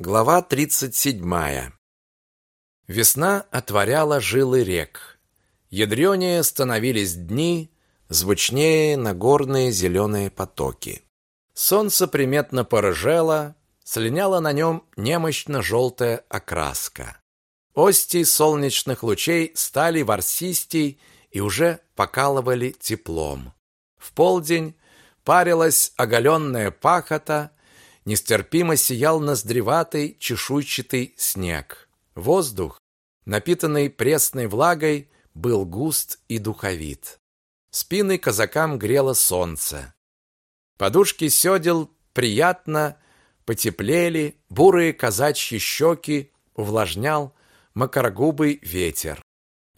Глава 37. Весна отворяла жилы рек. Ядрёнее становились дни, звучнее нагорные зеленые потоки. Солнце приметно порыжело, слиняла на нем немощно-желтая окраска. Ости солнечных лучей стали ворсистей и уже покалывали теплом. В полдень парилась оголенная пахота, Нестерпимо сиял ноздреватый чешуйчатый снег. Воздух, напитанный пресной влагой, был густ и духовит. Спины казакам грело солнце. Подушки сёдел приятно потеплели, бурые казачьи щеки увлажнял макрогубый ветер.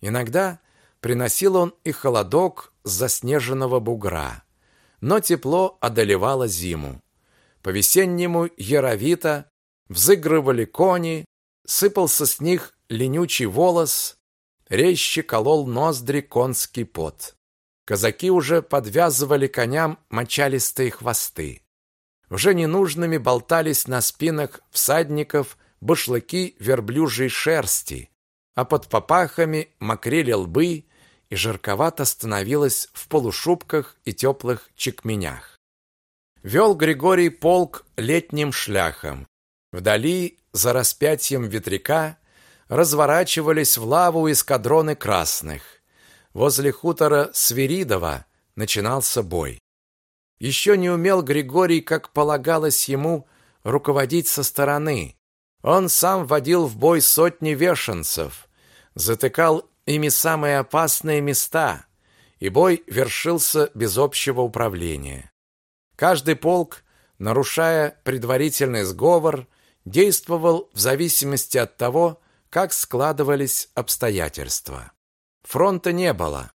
Иногда приносил он и холодок с заснеженного бугра, но тепло одолевало зиму. По-весеннему яровито взыгрывали кони, сыпался с них ленючий волос, резче колол ноздри конский пот. Казаки уже подвязывали коням мочалистые хвосты. Уже ненужными болтались на спинах всадников башлыки верблюжьей шерсти, а под попахами мокрели лбы и жарковато становилось в полушубках и теплых чекменях. Вел Григорий полк летним шляхом. Вдали, за распятием ветряка, разворачивались в лаву эскадроны красных. Возле хутора Свиридова начинался бой. Еще не умел Григорий, как полагалось ему, руководить со стороны. Он сам водил в бой сотни вешенцев, затыкал ими самые опасные места, и бой вершился без общего управления. Каждый полк, нарушая предварительный сговор, действовал в зависимости от того, как складывались обстоятельства. Фронта не было.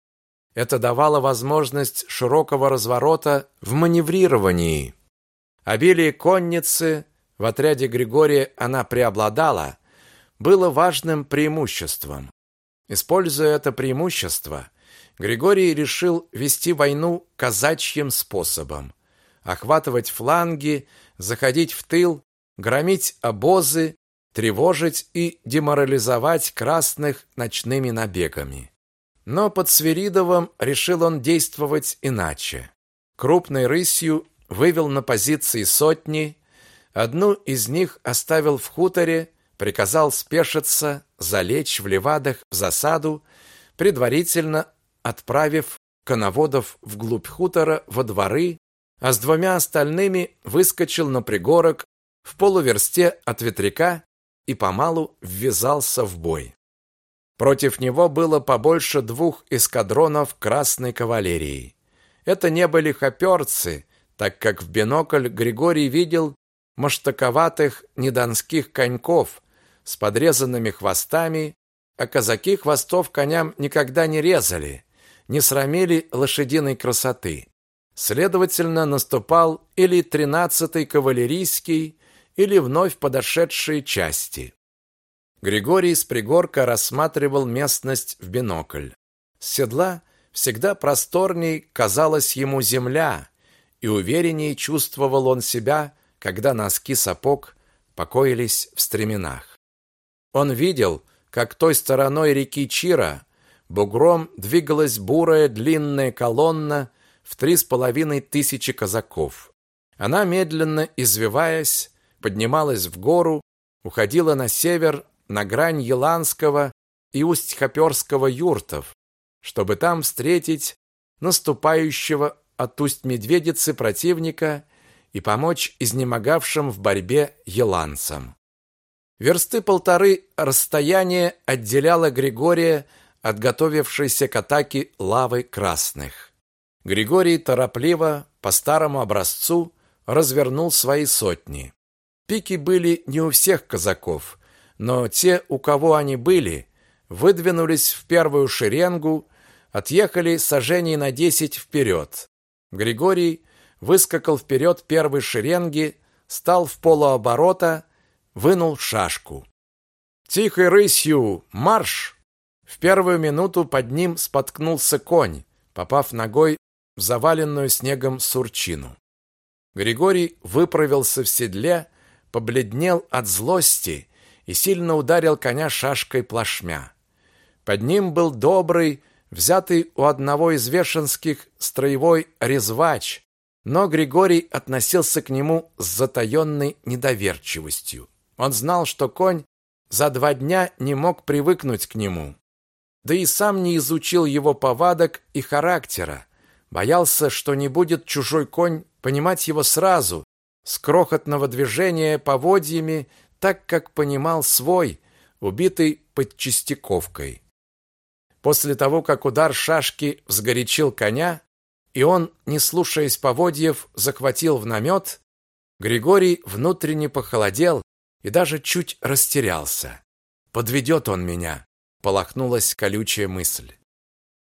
Это давало возможность широкого разворота в маневрировании. Обилие конницы, в отряде Григория она преобладала, было важным преимуществом. Используя это преимущество, Григорий решил вести войну казачьим способом охватывать фланги, заходить в тыл, громить обозы, тревожить и деморализовать красных ночными набегами. Но под Свиридовым решил он действовать иначе. Крупной рысью вывел на позиции сотни, одну из них оставил в хуторе, приказал спешиться, залечь в левадах в засаду, предварительно отправив коноводов вглубь хутора во дворы, а с двумя остальными выскочил на пригорок в полуверсте от ветряка и помалу ввязался в бой. Против него было побольше двух эскадронов красной кавалерии. Это не были хоперцы, так как в бинокль Григорий видел маштаковатых недонских коньков с подрезанными хвостами, а казаки хвостов коням никогда не резали, не срамили лошадиной красоты. Следовательно, наступал или тринадцатый кавалерийский, или вновь подошедшие части. Григорий с пригорка рассматривал местность в бинокль. С седла всегда просторней казалась ему земля, и увереннее чувствовал он себя, когда носки сапог покоились в стременах. Он видел, как той стороной реки Чира бугром двигалась бурая длинная колонна в три с половиной тысячи казаков. Она, медленно извиваясь, поднималась в гору, уходила на север, на грань Еланского и Усть-Хоперского юртов, чтобы там встретить наступающего от Усть-Медведицы противника и помочь изнемогавшим в борьбе еланцам. Версты полторы расстояние отделяло Григория от готовившейся к атаке лавы красных. Григорий торопливо, по старому образцу, развернул свои сотни. Пики были не у всех казаков, но те, у кого они были, выдвинулись в первую шеренгу, отъехали сажений на десять вперед. Григорий выскакал вперед первой шеренги, стал в полуоборота, вынул шашку. «Тихой рысью! Марш!» В первую минуту под ним споткнулся конь, попав ногой в заваленную снегом сурчину. Григорий выправился в седле, побледнел от злости и сильно ударил коня шашкой плашмя. Под ним был добрый, взятый у одного из вешенских строевой резвач, но Григорий относился к нему с затаенной недоверчивостью. Он знал, что конь за два дня не мог привыкнуть к нему. Да и сам не изучил его повадок и характера. Боялся, что не будет чужой конь понимать его сразу, с крохотного движения поводьями, так как понимал свой, убитый под Чистяковкой. После того, как удар шашки взгорячил коня, и он, не слушаясь поводьев, захватил в намет, Григорий внутренне похолодел и даже чуть растерялся. «Подведет он меня», — полохнулась колючая мысль.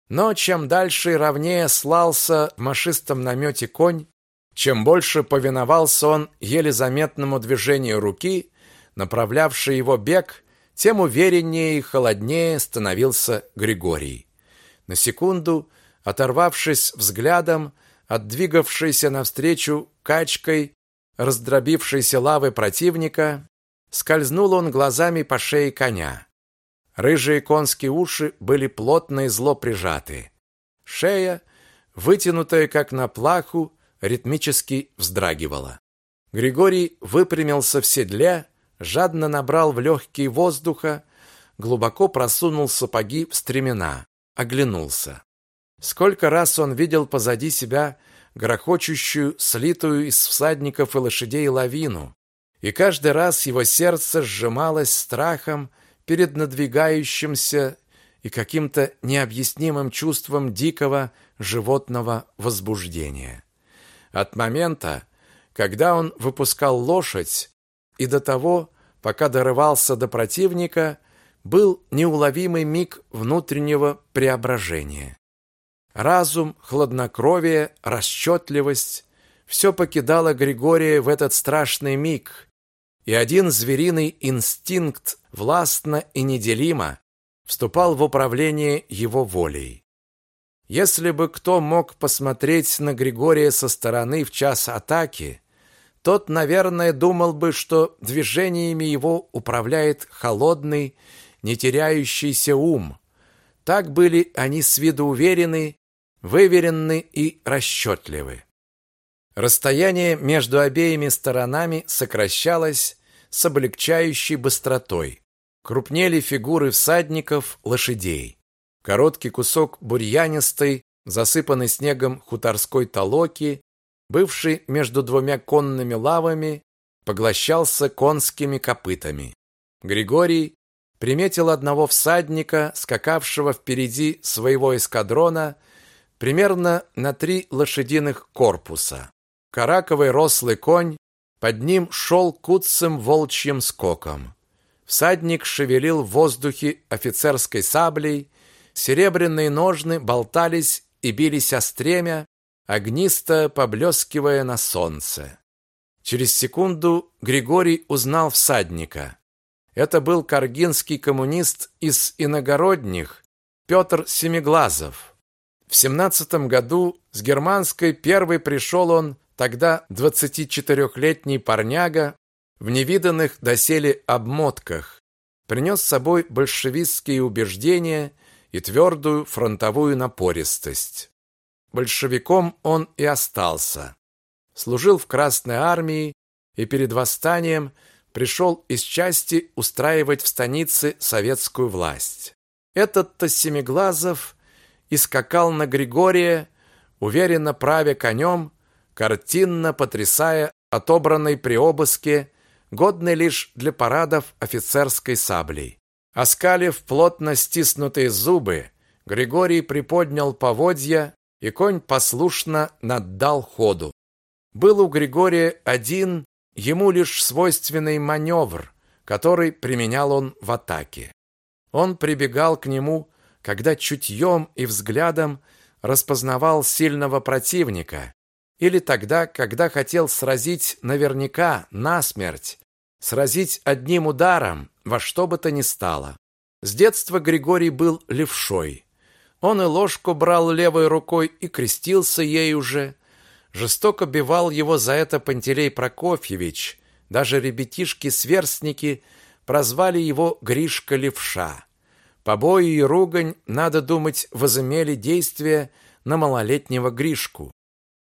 Но чем дальше и ровнее слался в машистом намете конь, чем больше повиновался он еле заметному движению руки, направлявшей его бег, тем увереннее и холоднее становился Григорий. На секунду, оторвавшись взглядом от двигавшейся навстречу качкой раздробившейся лавы противника, скользнул он глазами по шее коня. Рыжие конские уши были плотно и зло прижаты. Шея, вытянутая как на плаху, ритмически вздрагивала. Григорий выпрямился в седле, жадно набрал в легкие воздуха, глубоко просунул сапоги в стремена, оглянулся. Сколько раз он видел позади себя грохочущую, слитую из всадников и лошадей лавину, и каждый раз его сердце сжималось страхом перед надвигающимся и каким-то необъяснимым чувством дикого животного возбуждения. От момента, когда он выпускал лошадь, и до того, пока дорывался до противника, был неуловимый миг внутреннего преображения. Разум, хладнокровие, расчетливость – все покидало Григория в этот страшный миг, и один звериный инстинкт властно и неделимо вступал в управление его волей. Если бы кто мог посмотреть на Григория со стороны в час атаки, тот, наверное, думал бы, что движениями его управляет холодный, не теряющийся ум. Так были они с виду уверены, выверенны и расчетливы. Расстояние между обеими сторонами сокращалось с облегчающей быстротой. Крупнели фигуры всадников, лошадей. Короткий кусок бурьянистой, засыпанный снегом хуторской толоки, бывший между двумя конными лавами, поглощался конскими копытами. Григорий приметил одного всадника, скакавшего впереди своего эскадрона, примерно на три лошадиных корпуса. Караковый рослый конь, под ним шел куцым волчьим скоком. Всадник шевелил в воздухе офицерской саблей, серебряные ножны болтались и бились о стремя, огнисто поблескивая на солнце. Через секунду Григорий узнал всадника. Это был каргинский коммунист из иногородних Петр Семиглазов. В семнадцатом году с германской первой пришел он, тогда 24-летний парняга, в невиданных доселе обмотках, принес с собой большевистские убеждения и твердую фронтовую напористость. Большевиком он и остался. Служил в Красной армии и перед восстанием пришел из части устраивать в станице советскую власть. Этот-то Семиглазов и на Григория, уверенно правя конем, картинно потрясая отобранной при обыске годный лишь для парадов офицерской саблей. Оскалив плотно стиснутые зубы, Григорий приподнял поводья, и конь послушно наддал ходу. Был у Григория один, ему лишь свойственный маневр, который применял он в атаке. Он прибегал к нему, когда чутьем и взглядом распознавал сильного противника, или тогда, когда хотел сразить наверняка насмерть, сразить одним ударом во что бы то ни стало. С детства Григорий был левшой. Он и ложку брал левой рукой и крестился ей уже. Жестоко бивал его за это Пантелей Прокофьевич, Даже ребятишки-сверстники прозвали его Гришка-левша. Побои и ругань, надо думать, возымели действие на малолетнего Гришку.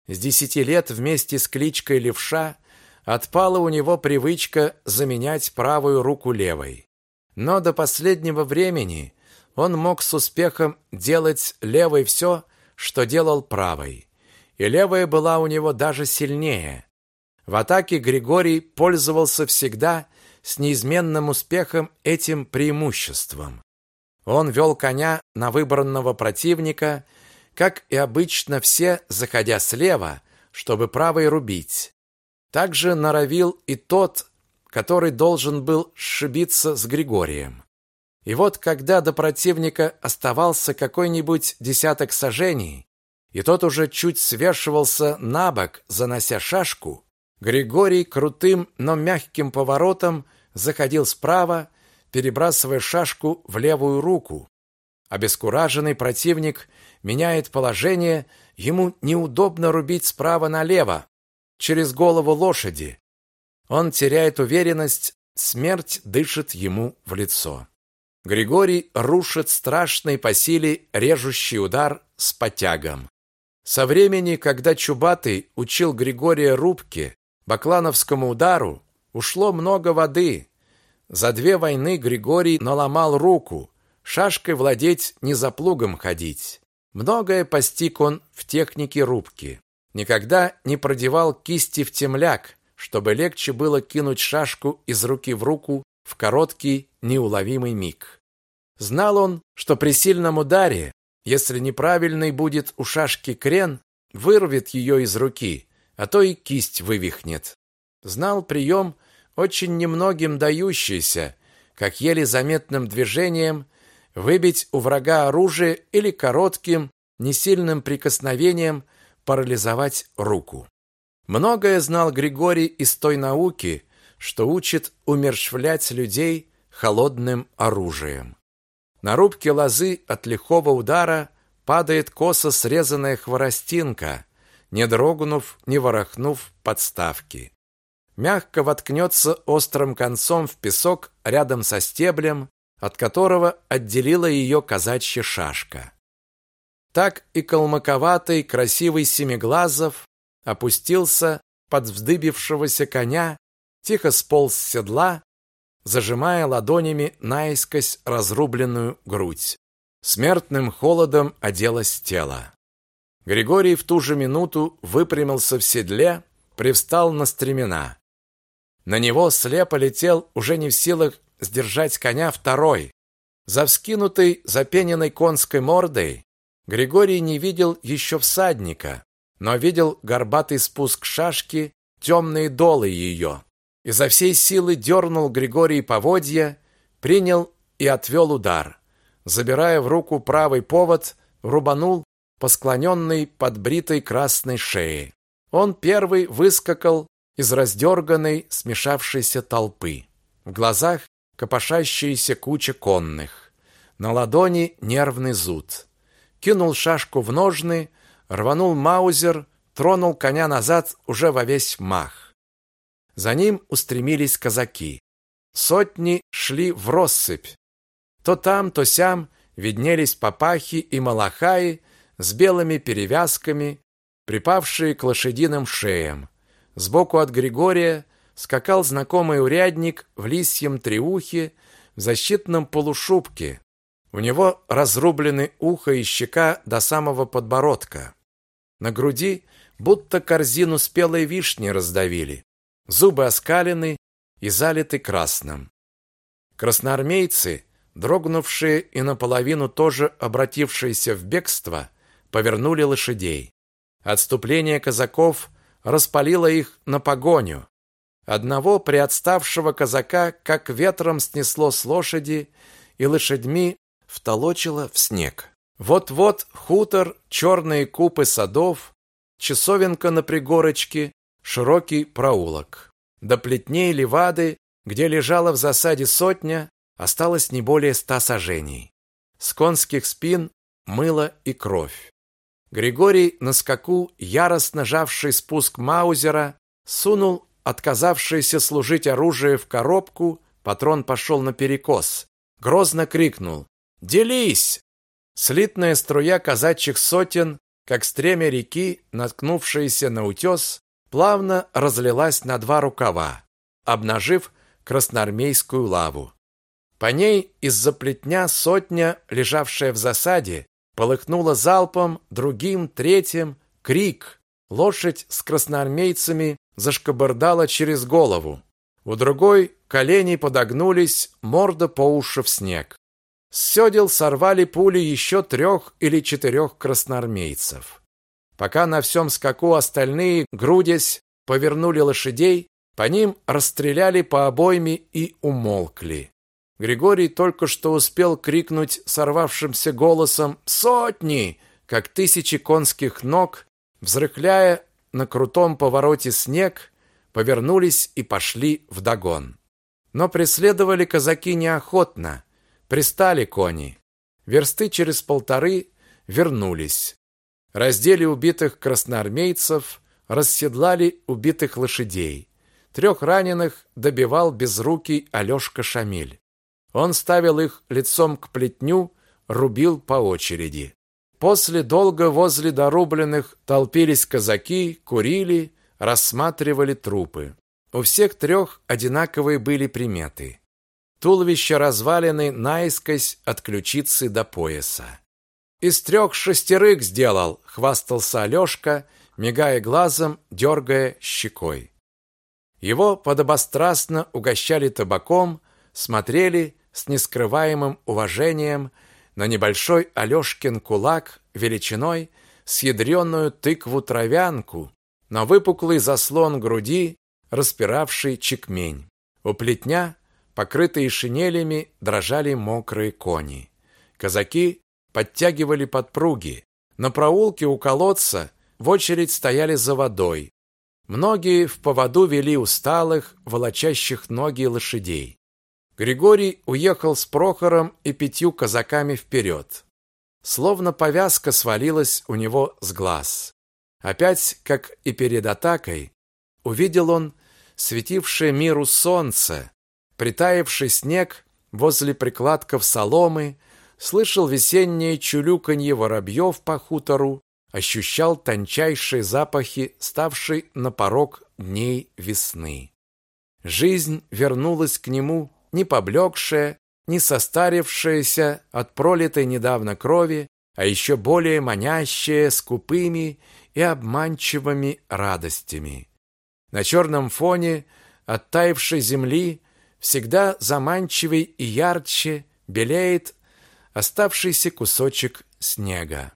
С десяти лет вместе с кличкой Левша отпала у него привычка заменять правую руку левой. Но до последнего времени он мог с успехом делать левой все, что делал правой. И левая была у него даже сильнее. В атаке Григорий пользовался всегда с неизменным успехом этим преимуществом. Он вел коня на выбранного противника, как и обычно все, заходя слева, чтобы правой рубить. Также норовил и тот, который должен был сшибиться с Григорием. И вот когда до противника оставался какой-нибудь десяток сажений, и тот уже чуть свешивался на бок, занося шашку, Григорий крутым, но мягким поворотом заходил справа, перебрасывая шашку в левую руку. Обескураженный противник меняет положение, ему неудобно рубить справа налево, через голову лошади. Он теряет уверенность, смерть дышит ему в лицо. Григорий рушит страшный по силе режущий удар с потягом. Со времени, когда Чубатый учил Григория рубке, баклановскому удару, ушло много воды. За две войны Григорий наломал руку, шашкой владеть, не за плугом ходить. Многое постиг он в технике рубки. Никогда не продевал кисти в темляк, чтобы легче было кинуть шашку из руки в руку в короткий, неуловимый миг. Знал он, что при сильном ударе, если неправильный будет у шашки крен, вырвет ее из руки, а то и кисть вывихнет. Знал прием, очень немногим дающийся, как еле заметным движением выбить у врага оружие или коротким, несильным прикосновением – парализовать руку. Многое знал Григорий из той науки, что учит умерщвлять людей холодным оружием. На рубке лозы от лихого удара падает косо срезанная хворостинка, не дрогнув, не ворохнув подставки. Мягко воткнется острым концом в песок рядом со стеблем, от которого отделила ее казачья шашка так и колмаковатый красивый Семиглазов опустился под вздыбившегося коня, тихо сполз с седла, зажимая ладонями наискось разрубленную грудь. Смертным холодом оделось тело. Григорий в ту же минуту выпрямился в седле, привстал на стремена. На него слепо летел, уже не в силах сдержать коня, второй. За вскинутой запененной конской мордой Григорий не видел еще всадника, но видел горбатый спуск шашки, темные долы ее. Изо всей силы дернул Григорий поводья, принял и отвел удар. Забирая в руку правый повод, рубанул по склоненной под бритой красной шее. Он первый выскакал из раздерганной, смешавшейся толпы. В глазах копошащаяся куча конных. На ладони нервный зуд кинул шашку в ножны, рванул маузер, тронул коня назад уже во весь мах. За ним устремились казаки. Сотни шли в россыпь. То там, то сям виднелись папахи и малахаи с белыми перевязками, припавшие к лошадиным шеям. Сбоку от Григория скакал знакомый урядник в лисьем треухе, в защитном полушубке, у него разрублены ухо и щека до самого подбородка. На груди будто корзину спелой вишни раздавили. Зубы оскалены и залиты красным. Красноармейцы, дрогнувшие и наполовину тоже обратившиеся в бегство, повернули лошадей. Отступление казаков распалило их на погоню. Одного приотставшего казака как ветром снесло с лошади, и лошадьми втолочило в снег. Вот-вот хутор, черные купы садов, часовенка на пригорочке, широкий проулок. До плетней левады, где лежала в засаде сотня, осталось не более ста сажений. С конских спин мыло и кровь. Григорий на скаку, яростно жавший спуск Маузера, сунул отказавшееся служить оружие в коробку, патрон пошел наперекос. Грозно крикнул «Делись!». Слитная струя казачьих сотен, как стремя реки, наткнувшаяся на утес, плавно разлилась на два рукава, обнажив красноармейскую лаву. По ней из-за плетня сотня, лежавшая в засаде, полыхнула залпом, другим, третьим, крик. Лошадь с красноармейцами зашкобырдала через голову. У другой колени подогнулись, морда по уши в снег. С сёдел сорвали пули еще трех или четырех красноармейцев. Пока на всем скаку остальные, грудясь, повернули лошадей, по ним расстреляли по обойме и умолкли. Григорий только что успел крикнуть сорвавшимся голосом «Сотни!», как тысячи конских ног, взрыхляя на крутом повороте снег, повернулись и пошли вдогон. Но преследовали казаки неохотно, пристали кони. Версты через полторы вернулись. Раздели убитых красноармейцев, расседлали убитых лошадей. Трех раненых добивал безрукий Алешка Шамиль. Он ставил их лицом к плетню, рубил по очереди. После долго возле дорубленных толпились казаки, курили, рассматривали трупы. У всех трех одинаковые были приметы. Туловище развалины наискось от ключицы до пояса. «Из трех шестерых сделал», — хвастался Алешка, мигая глазом, дергая щекой. Его подобострастно угощали табаком, смотрели с нескрываемым уважением на небольшой Алешкин кулак величиной с ядреную тыкву-травянку, на выпуклый заслон груди, распиравший чекмень. У плетня, покрытые шинелями, дрожали мокрые кони. Казаки подтягивали подпруги. На проулке у колодца в очередь стояли за водой. Многие в поводу вели усталых, волочащих ноги лошадей. Григорий уехал с Прохором и пятью казаками вперед. Словно повязка свалилась у него с глаз. Опять, как и перед атакой, увидел он светившее миру солнце, притаивший снег возле прикладков соломы, слышал весеннее чулюканье воробьев по хутору, ощущал тончайшие запахи, ставшей на порог дней весны. Жизнь вернулась к нему не поблекшая, не состарившаяся от пролитой недавно крови, а еще более манящая скупыми и обманчивыми радостями. На черном фоне оттаившей земли всегда заманчивей и ярче белеет оставшийся кусочек снега.